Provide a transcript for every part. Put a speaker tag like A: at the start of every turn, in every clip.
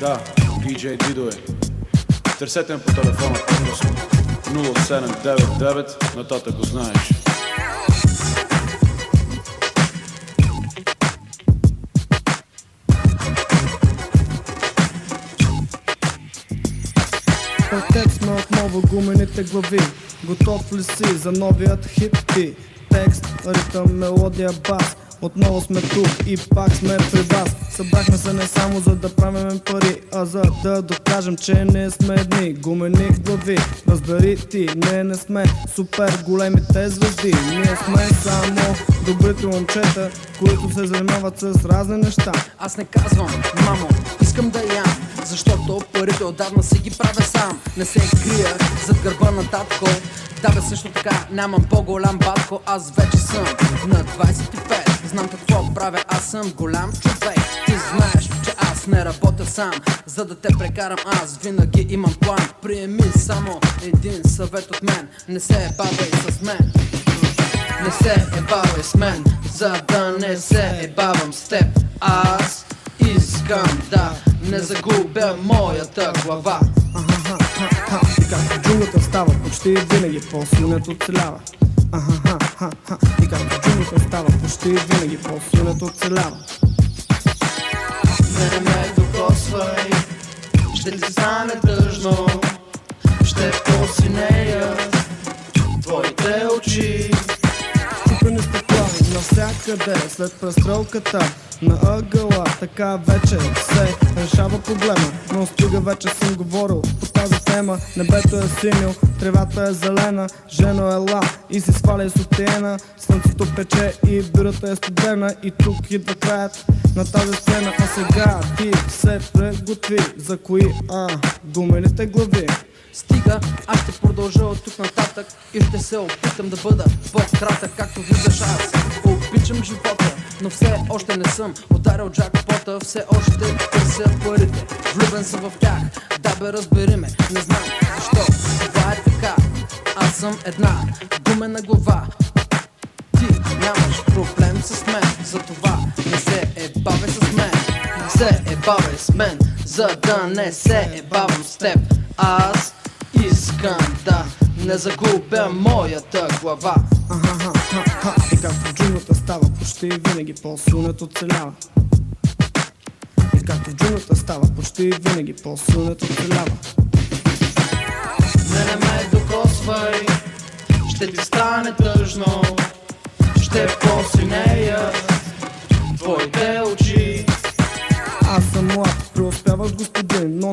A: Да, DJ Дидо е. Търсете ме по телефона по-късно. 0799, нататък го знаеш.
B: Пъртет сме отново гумените глави Готов ли си за новият хит ти? Текст, ритъм, мелодия, бас отново сме тук и пак сме при вас. Събрахме се не само за да правим пари А за да докажем, че не сме едни. Гумени глави, разбери ти Не, не сме супер големите звезди. Ние сме само добрите момчета Които се занимават с разни неща.
C: Аз не казвам, мамо, искам да ям Защото парите отдавна си ги правя сам. Не се крия зад гърба на татко. Да бе също така, нямам по-голям батко Аз вече съм на 25 Знам какво правя, аз съм голям човек. Ти знаеш, че аз не работя сам. За да те прекарам аз винаги имам план. Приеми само един съвет от мен. Не се ебавай с мен. Не се ебавай с мен, за да не се ебавам с теб Аз искам да не загубя моята глава.
B: И както джунглата става почти винаги по-силният оцелява Аха, ха, ха, и както джунглата става почти винаги по-силният оцелява
C: Не ме докосвай, ще ти стане тъжно. Ще посинеят
B: навсякъде след престрелката на ъгъла Така вече се решава проблема. Но стига вече съм говорил по тази тема. Небето е синьо, тревата е зелена Жено ела и си сваляй сутиена. Слънцето пече и бирата е студена И тук идва краят на тази сцена. А сега ти се преготви За кои, а, гумените глави?
C: Стига, аз ще продължа от тук нататък И ще се опитам да бъда по-кратък Както виждаш аз обичам живота Но все още не съм ударил джакпота. Все още търся парите Влюбен съм в тях. Да бе разбери ме Не знам защо Това е така. Аз съм една гумена глава. Ти нямаш проблем с мен Затова не се ебавай с мен. Не се ебавай с мен За да не се ебавам с теб. Аз искам да не загубя моята глава
B: И както джунглата става почти винаги по-силният оцелява. И както джунглата става почти винаги по-силният оцелява.
C: Не, не ме докосвай Ще ти стане тъжно. Ще посинеят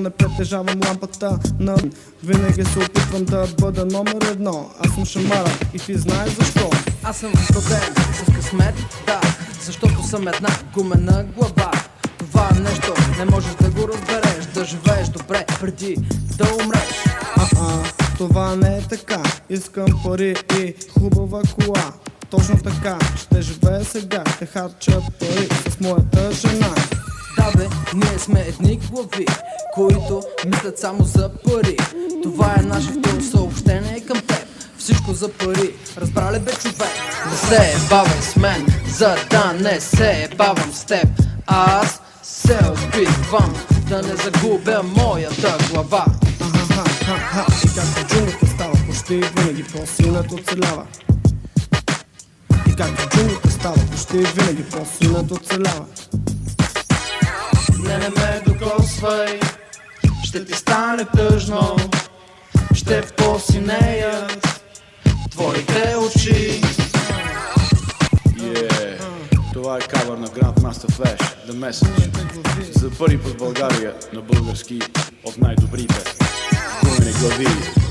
B: не притежавам лампата на Винаги се опитвам да бъда номер едно. Аз съм шамара и ти знаеш защо.
C: Аз съм роден с късмет, да Защото съм една гумена глава. Това нещо не можеш да го разбереш Да живееш добре преди да умреш.
B: А-а, това не е така. Искам пари и хубава кола. Точно така, ще живея сега. Ще харча пари с моята жена.
C: Да бе, ние сме едни глави Които мислят само за пари. Това е нашето съобщение към теб. Всичко за пари, разбра ли бе човек? Не се ебавай с мен, за да не се ебавам с теб. Аз се опитвам да не загубя моята глава.
B: И както джунглата става почти винаги по-силният оцелява. И както джунглата става почти винаги по-силният оцелява.
C: Не, не ме докосвай Ще ти стане тъжно Ще посинеят Твоите очи.
A: Това е кавър на Grandmaster Flash, The Message. За първи път в България на български от най-добрите. Гумени глави.